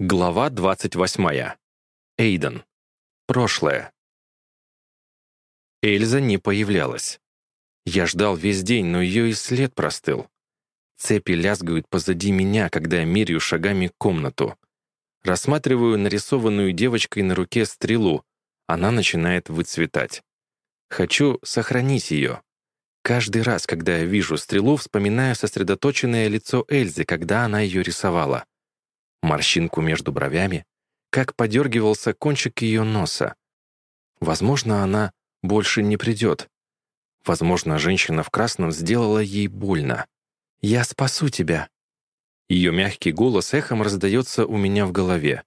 Глава 28. Эйден. Прошлое. Эльза не появлялась. Я ждал весь день, но ее и след простыл. Цепи лязгают позади меня, когда я меряю шагами комнату. Рассматриваю нарисованную девочкой на руке стрелу. Она начинает выцветать. Хочу сохранить ее. Каждый раз, когда я вижу стрелу, вспоминаю сосредоточенное лицо Эльзы, когда она ее рисовала морщинку между бровями, как подергивался кончик ее носа. Возможно, она больше не придет. Возможно, женщина в красном сделала ей больно. «Я спасу тебя!» Ее мягкий голос эхом раздается у меня в голове.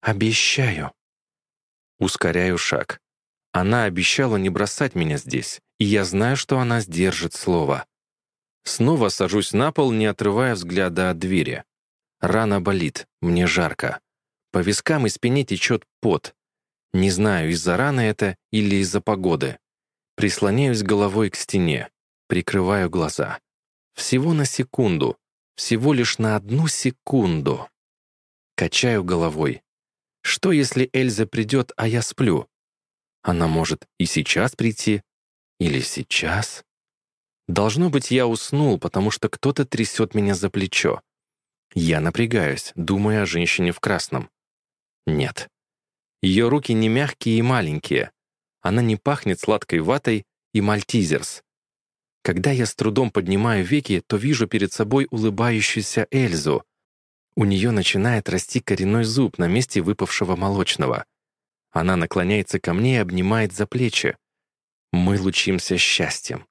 «Обещаю!» Ускоряю шаг. Она обещала не бросать меня здесь, и я знаю, что она сдержит слово. Снова сажусь на пол, не отрывая взгляда от двери. Рана болит, мне жарко. По вискам и спине течет пот. Не знаю, из-за раны это или из-за погоды. Прислоняюсь головой к стене, прикрываю глаза. Всего на секунду, всего лишь на одну секунду. Качаю головой. Что, если Эльза придет, а я сплю? Она может и сейчас прийти, или сейчас? Должно быть, я уснул, потому что кто-то трясет меня за плечо. Я напрягаюсь, думая о женщине в красном. Нет. Ее руки не мягкие и маленькие. Она не пахнет сладкой ватой и мальтизерс. Когда я с трудом поднимаю веки, то вижу перед собой улыбающуюся Эльзу. У нее начинает расти коренной зуб на месте выпавшего молочного. Она наклоняется ко мне и обнимает за плечи. Мы лучимся счастьем.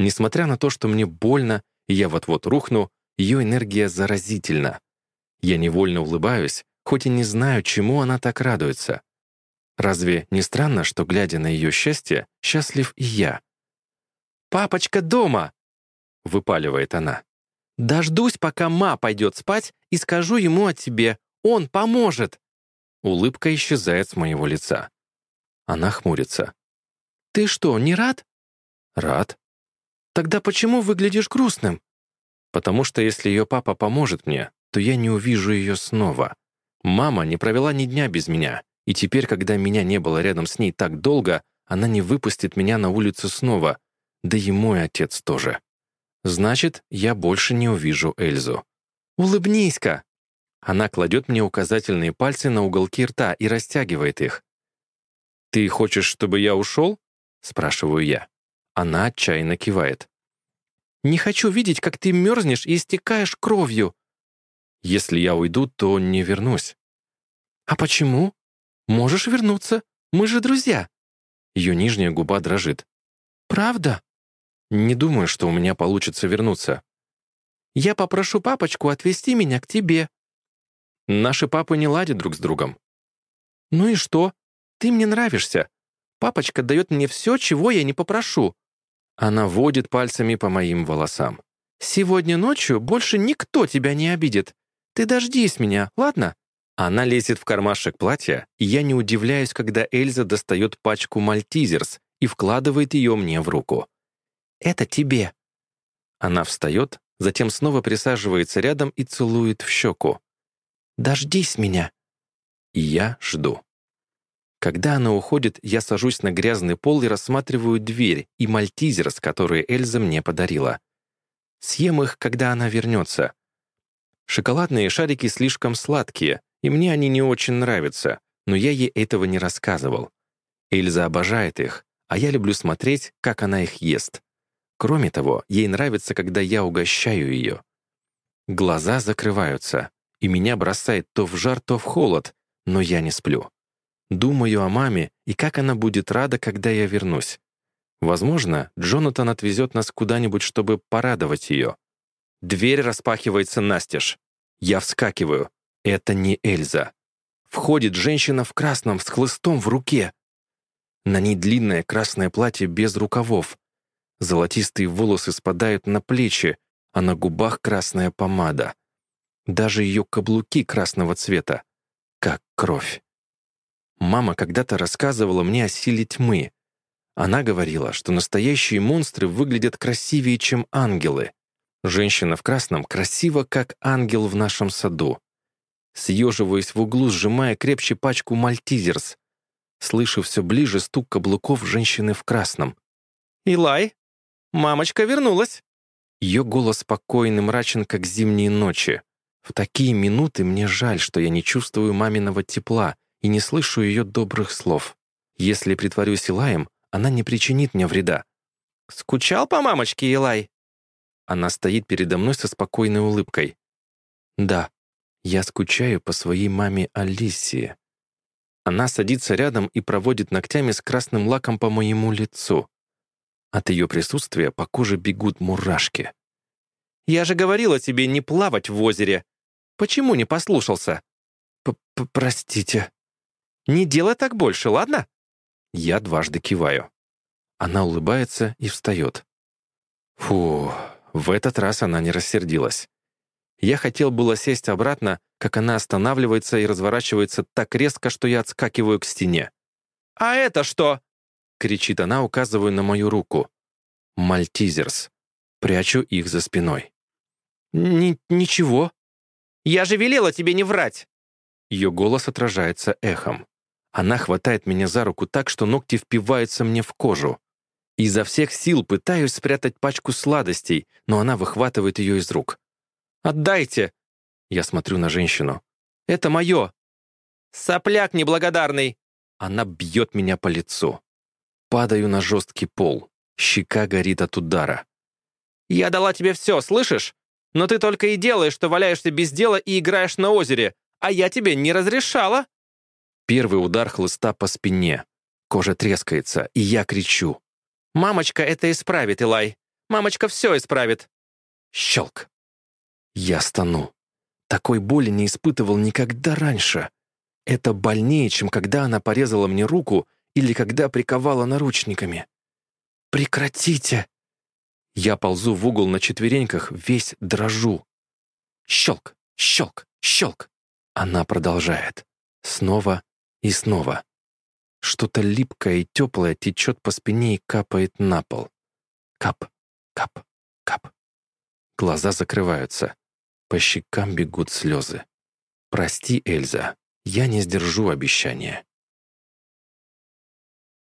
Несмотря на то, что мне больно, и я вот-вот рухну, ее энергия заразительна. Я невольно улыбаюсь, хоть и не знаю, чему она так радуется. Разве не странно, что, глядя на ее счастье, счастлив и я? «Папочка дома!» — выпаливает она. «Дождусь, пока ма пойдет спать, и скажу ему о тебе. Он поможет!» Улыбка исчезает с моего лица. Она хмурится. «Ты что, не рад?» «Рад». «Тогда почему выглядишь грустным?» Потому что если ее папа поможет мне, то я не увижу ее снова. Мама не провела ни дня без меня, и теперь, когда меня не было рядом с ней так долго, она не выпустит меня на улицу снова, да и мой отец тоже. Значит, я больше не увижу Эльзу. «Улыбнись-ка!» Она кладет мне указательные пальцы на уголки рта и растягивает их. «Ты хочешь, чтобы я ушел?» — спрашиваю я. Она отчаянно кивает. Не хочу видеть, как ты мерзнешь и истекаешь кровью. Если я уйду, то не вернусь». «А почему? Можешь вернуться. Мы же друзья». Ее нижняя губа дрожит. «Правда?» «Не думаю, что у меня получится вернуться». «Я попрошу папочку отвезти меня к тебе». «Наши папы не ладят друг с другом». «Ну и что? Ты мне нравишься. Папочка дает мне все, чего я не попрошу. Она водит пальцами по моим волосам. «Сегодня ночью больше никто тебя не обидит. Ты дождись меня, ладно?» Она лезет в кармашек платья, и я не удивляюсь, когда Эльза достает пачку мальтизерс и вкладывает ее мне в руку. «Это тебе». Она встает, затем снова присаживается рядом и целует в щеку. «Дождись меня». И я жду. Когда она уходит, я сажусь на грязный пол и рассматриваю дверь и мальтизерс, которые Эльза мне подарила. Съем их, когда она вернется. Шоколадные шарики слишком сладкие, и мне они не очень нравятся, но я ей этого не рассказывал. Эльза обожает их, а я люблю смотреть, как она их ест. Кроме того, ей нравится, когда я угощаю ее. Глаза закрываются, и меня бросает то в жар, то в холод, но я не сплю. Думаю о маме и как она будет рада, когда я вернусь. Возможно, Джонатан отвезет нас куда-нибудь, чтобы порадовать ее. Дверь распахивается настежь. Я вскакиваю. Это не Эльза. Входит женщина в красном с хлыстом в руке. На ней длинное красное платье без рукавов. Золотистые волосы спадают на плечи, а на губах красная помада. Даже ее каблуки красного цвета, как кровь. Мама когда-то рассказывала мне о силе тьмы. Она говорила, что настоящие монстры выглядят красивее, чем ангелы. Женщина в красном красива, как ангел в нашем саду. Съеживаясь в углу, сжимая крепче пачку мальтизерс, слышу все ближе стук каблуков женщины в красном. «Илай, мамочка вернулась!» Ее голос спокойный, мрачен, как зимние ночи. В такие минуты мне жаль, что я не чувствую маминого тепла, и не слышу ее добрых слов. Если притворюсь Илаем, она не причинит мне вреда. «Скучал по мамочке, Илай?» Она стоит передо мной со спокойной улыбкой. «Да, я скучаю по своей маме Алисии». Она садится рядом и проводит ногтями с красным лаком по моему лицу. От ее присутствия по коже бегут мурашки. «Я же говорила тебе не плавать в озере. Почему не послушался?» П -п «Простите», не делай так больше, ладно?» Я дважды киваю. Она улыбается и встает. Фу, в этот раз она не рассердилась. Я хотел было сесть обратно, как она останавливается и разворачивается так резко, что я отскакиваю к стене. «А это что?» — кричит она, указывая на мою руку. «Мальтизерс». Прячу их за спиной. Н «Ничего». «Я же велела тебе не врать!» Ее голос отражается эхом. Она хватает меня за руку так, что ногти впиваются мне в кожу. Изо всех сил пытаюсь спрятать пачку сладостей, но она выхватывает ее из рук. «Отдайте!» Я смотрю на женщину. «Это мое!» «Сопляк неблагодарный!» Она бьет меня по лицу. Падаю на жесткий пол. Щека горит от удара. «Я дала тебе все, слышишь? Но ты только и делаешь, что валяешься без дела и играешь на озере, а я тебе не разрешала!» Первый удар хлыста по спине. Кожа трескается, и я кричу. «Мамочка это исправит, Илай! Мамочка все исправит!» Щелк. Я стану. Такой боли не испытывал никогда раньше. Это больнее, чем когда она порезала мне руку или когда приковала наручниками. «Прекратите!» Я ползу в угол на четвереньках, весь дрожу. Щелк, щелк, щелк. Она продолжает. Снова и снова. Что-то липкое и теплое течет по спине и капает на пол. Кап, кап, кап. Глаза закрываются. По щекам бегут слезы. «Прости, Эльза, я не сдержу обещания».